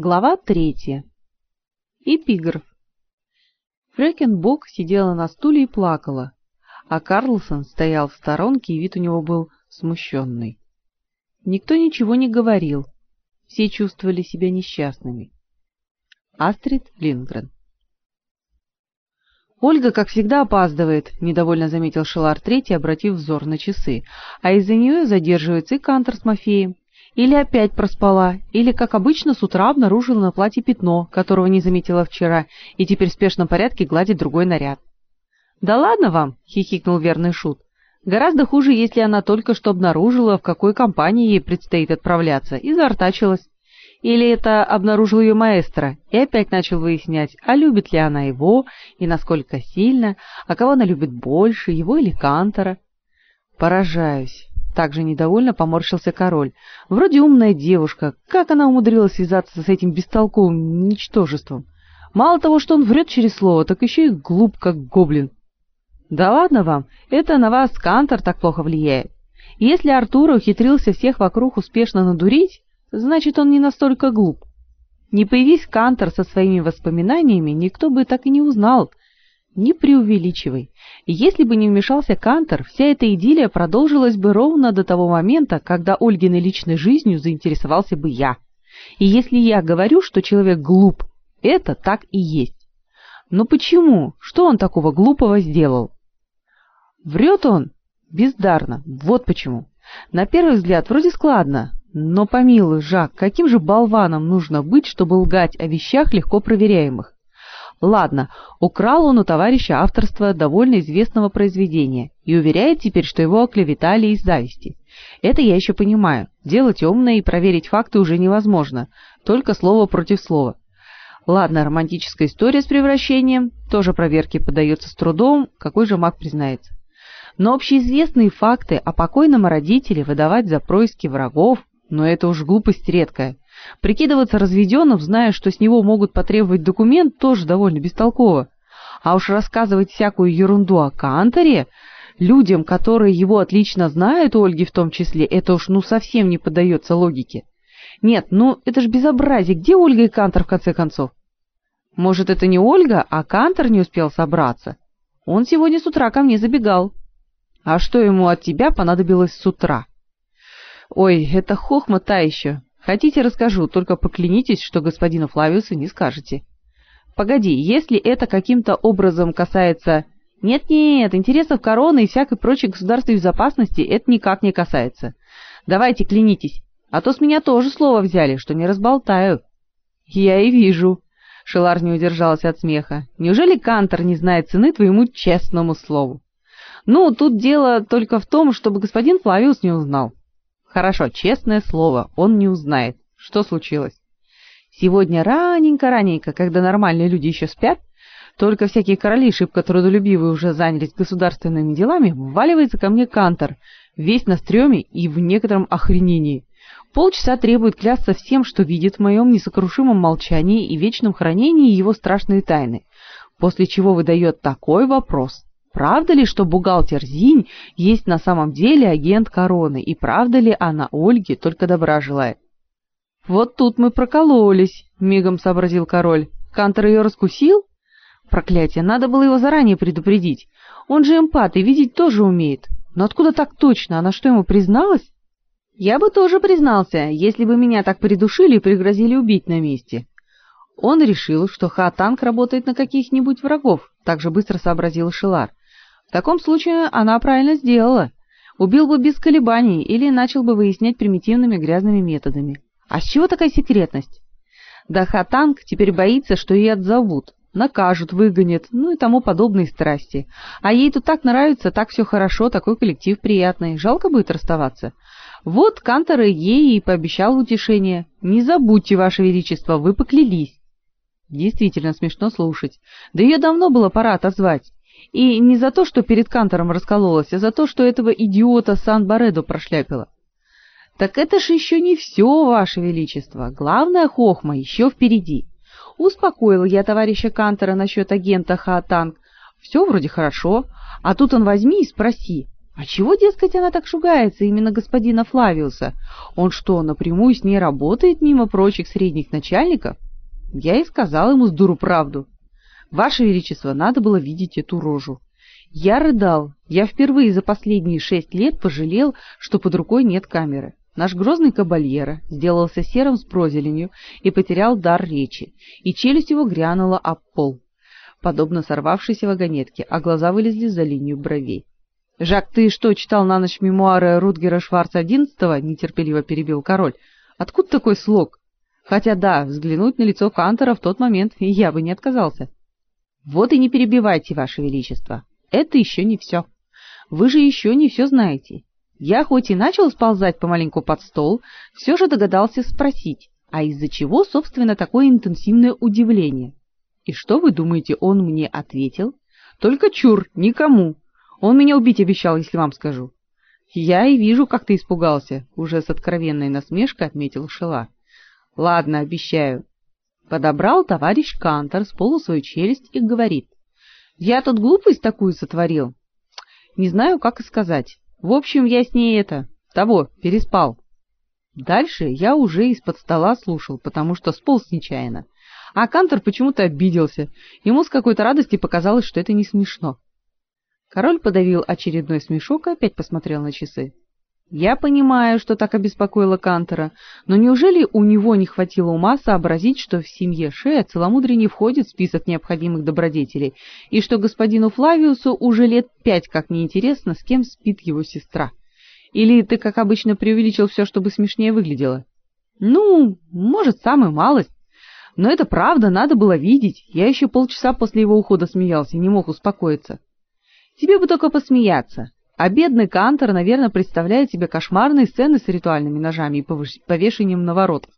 Глава третья. Эпиграф. Фрэкенбок сидела на стуле и плакала, а Карлсон стоял в сторонке, и вид у него был смущенный. Никто ничего не говорил, все чувствовали себя несчастными. Астрид Лингрен Ольга, как всегда, опаздывает, недовольно заметил Шелар Третий, обратив взор на часы. А из-за нее задерживается и Кантор с Мафеем. Или опять проспала, или, как обычно, с утра обнаружила на платье пятно, которого не заметила вчера, и теперь в спешном порядке гладит другой наряд. «Да ладно вам!» — хихикнул верный шут. «Гораздо хуже, если она только что обнаружила, в какой компании ей предстоит отправляться, и заортачилась. Или это обнаружил ее маэстро и опять начал выяснять, а любит ли она его и насколько сильно, а кого она любит больше, его или Кантора. Поражаюсь. Также недовольно поморщился король. Вроде умная девушка, как она умудрилась связаться с этим бестолковым ничтожеством? Мало того, что он врет через слово, так еще и глуп, как гоблин. Да ладно вам, это на вас Кантор так плохо влияет. Если Артур ухитрился всех вокруг успешно надурить, значит, он не настолько глуп. Не появись Кантор со своими воспоминаниями, никто бы так и не узнал, не преувеличивай. Если бы не вмешался Кантор, вся эта идиллия продолжилась бы ровно до того момента, когда Ольгиной личной жизнью заинтересовался бы я. И если я говорю, что человек глуп, это так и есть. Но почему? Что он такого глупого сделал? Врет он бездарно. Вот почему. На первый взгляд вроде складно, но помилуй, Жак, каким же болваном нужно быть, чтобы лгать о вещах легко проверяемых? Ладно, украл он у товарища авторство довольно известного произведения и уверяет теперь, что его оклеветали из зависти. Это я еще понимаю. Дело темное и проверить факты уже невозможно, только слово против слова. Ладно, романтическая история с превращением, тоже проверке поддается с трудом, какой же маг признается. Но общеизвестные факты о покойном родителе выдавать за происки врагов, но это уж глупость редкая. Прикидываться разведенным, зная, что с него могут потребовать документ, тоже довольно бестолково. А уж рассказывать всякую ерунду о Канторе людям, которые его отлично знают, Ольге в том числе, это уж ну совсем не поддается логике. Нет, ну это ж безобразие. Где Ольга и Кантор в конце концов? Может, это не Ольга, а Кантор не успел собраться? Он сегодня с утра ко мне забегал. А что ему от тебя понадобилось с утра? Ой, это хохма та еще. Хотите, расскажу, только поклянитесь, что господину Флавиусу не скажете. Погоди, если это каким-то образом касается... Нет-нет, интересов короны и всякой прочей государственной безопасности это никак не касается. Давайте клянитесь, а то с меня тоже слово взяли, что не разболтаю. Я и вижу. Шелар не удержался от смеха. Неужели Кантор не знает цены твоему честному слову? Ну, тут дело только в том, чтобы господин Флавиус не узнал. Хорошо, честное слово, он не узнает. Что случилось? Сегодня раненько-раненько, когда нормальные люди еще спят, только всякие короли, шибко трудолюбивые, уже занялись государственными делами, вваливается ко мне Кантор, весь на стреме и в некотором охренении. Полчаса требует клясться всем, что видит в моем несокрушимом молчании и вечном хранении его страшные тайны, после чего выдает такой вопрос. Правда ли, что бухгалтер Зинь есть на самом деле агент короны, и правда ли она Ольге только добра желает? Вот тут мы прокололись, мигом сообразил король. Кантор ее раскусил? Проклятие, надо было его заранее предупредить. Он же эмпат и видеть тоже умеет. Но откуда так точно? Она что, ему призналась? Я бы тоже признался, если бы меня так придушили и пригрозили убить на месте. Он решил, что Хатанг работает на каких-нибудь врагов, так же быстро сообразил Шилар. В таком случае она правильно сделала. Убил бы без колебаний или начал бы выяснять примитивными грязными методами. А с чего такая секретность? Да Хатанг теперь боится, что ее отзовут, накажут, выгонят, ну и тому подобные страсти. А ей тут так нравится, так все хорошо, такой коллектив приятный. Жалко будет расставаться. Вот Кантор ей и пообещал утешение. «Не забудьте, Ваше Величество, вы поклялись». Действительно смешно слушать. Да ее давно было пора отозвать. И не за то, что перед Кантором раскололась, а за то, что этого идиота Сан-Баредо прошляпила. Так это ж еще не все, ваше величество. Главная хохма еще впереди. Успокоил я товарища Кантора насчет агента Хаатанг. Все вроде хорошо, а тут он возьми и спроси, А чего, дескать, она так шугается именно господина Флавиуса? Он что, напрямую с ней работает мимо прочих средних начальников? Я и сказал ему с дуру правду. Ваше Величество, надо было видеть эту рожу. Я рыдал. Я впервые за последние шесть лет пожалел, что под рукой нет камеры. Наш грозный кабальера сделался серым с прозеленью и потерял дар речи, и челюсть его грянула об пол, подобно сорвавшейся вагонетке, а глаза вылезли за линию бровей. «Жак, ты что, читал на ночь мемуары Рутгера Шварца XI?» — нетерпеливо перебил король. «Откуда такой слог? Хотя да, взглянуть на лицо Кантора в тот момент я бы не отказался». «Вот и не перебивайте, Ваше Величество. Это еще не все. Вы же еще не все знаете. Я хоть и начал сползать помаленьку под стол, все же догадался спросить, а из-за чего, собственно, такое интенсивное удивление? И что вы думаете, он мне ответил? Только чур, никому. Он меня убить обещал, если вам скажу. Я и вижу, как ты испугался, уже с откровенной насмешкой отметил Шела. Ладно, обещаю. Подобрал товарищ Кантор с полу свою челюсть и говорит: "Я тут глупость такую сотворил. Не знаю, как и сказать. В общем, я с ней это, того, переспал". Дальше я уже из-под стола слушал, потому что сполз нечаянно. А Кантор почему-то обиделся. Ему с какой-то радостью показалось, что это не смешно. Король подавил очередной смешок и опять посмотрел на часы. Я понимаю, что так обеспокоило Кантера, но неужели у него не хватило ума сообразить, что в семье Шея целомудрие не входит в список необходимых добродетелей, и что господину Флавиусу уже лет пять как неинтересно, с кем спит его сестра? Или ты, как обычно, преувеличил все, чтобы смешнее выглядело? Ну, может, самая малость. Но это правда, надо было видеть. Я еще полчаса после его ухода смеялся, не мог успокоиться. Тебе бы только посмеяться. А бедный Кантор, наверное, представляет себе кошмарные сцены с ритуальными ножами и повешением на воротах.